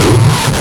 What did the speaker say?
Let's go.